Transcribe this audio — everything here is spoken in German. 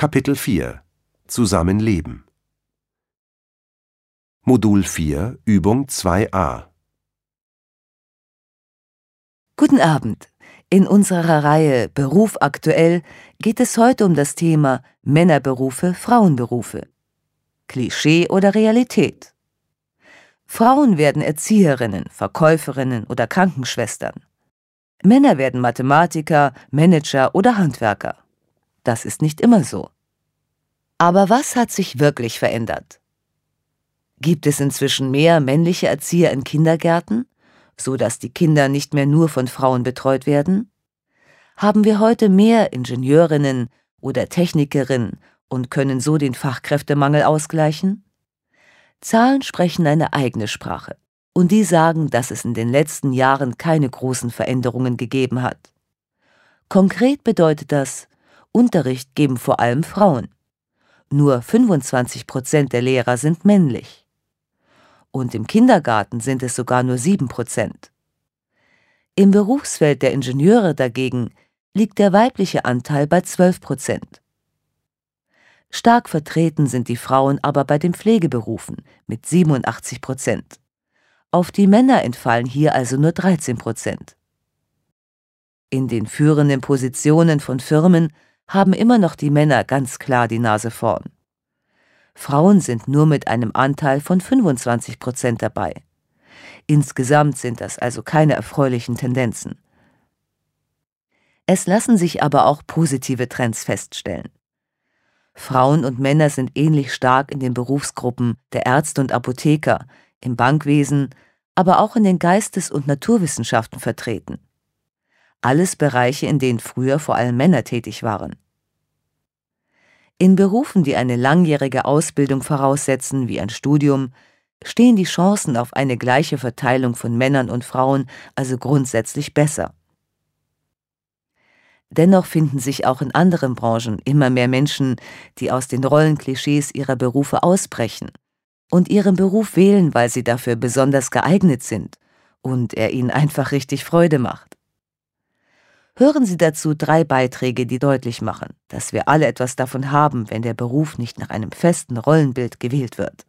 Kapitel 4 Zusammenleben Modul 4 Übung 2a Guten Abend. In unserer Reihe Beruf aktuell geht es heute um das Thema Männerberufe, Frauenberufe. Klischee oder Realität. Frauen werden Erzieherinnen, Verkäuferinnen oder Krankenschwestern. Männer werden Mathematiker, Manager oder Handwerker. Das ist nicht immer so. Aber was hat sich wirklich verändert? Gibt es inzwischen mehr männliche Erzieher in Kindergärten, so dass die Kinder nicht mehr nur von Frauen betreut werden? Haben wir heute mehr Ingenieurinnen oder Technikerinnen und können so den Fachkräftemangel ausgleichen? Zahlen sprechen eine eigene Sprache, und die sagen, dass es in den letzten Jahren keine großen Veränderungen gegeben hat. Konkret bedeutet das, Unterricht geben vor allem Frauen. Nur 25 Prozent der Lehrer sind männlich. Und im Kindergarten sind es sogar nur 7 Prozent. Im Berufsfeld der Ingenieure dagegen liegt der weibliche Anteil bei 12 Prozent. Stark vertreten sind die Frauen aber bei den Pflegeberufen mit 87 Prozent. Auf die Männer entfallen hier also nur 13 Prozent. In den führenden Positionen von Firmen haben immer noch die Männer ganz klar die Nase vorn. Frauen sind nur mit einem Anteil von 25 Prozent dabei. Insgesamt sind das also keine erfreulichen Tendenzen. Es lassen sich aber auch positive Trends feststellen. Frauen und Männer sind ähnlich stark in den Berufsgruppen der Ärzte und Apotheker, im Bankwesen, aber auch in den Geistes- und Naturwissenschaften vertreten. Alles Bereiche, in denen früher vor allem Männer tätig waren. In Berufen, die eine langjährige Ausbildung voraussetzen, wie ein Studium, stehen die Chancen auf eine gleiche Verteilung von Männern und Frauen also grundsätzlich besser. Dennoch finden sich auch in anderen Branchen immer mehr Menschen, die aus den Rollenklischees ihrer Berufe ausbrechen und ihren Beruf wählen, weil sie dafür besonders geeignet sind und er ihnen einfach richtig Freude macht. Hören Sie dazu drei Beiträge, die deutlich machen, dass wir alle etwas davon haben, wenn der Beruf nicht nach einem festen Rollenbild gewählt wird.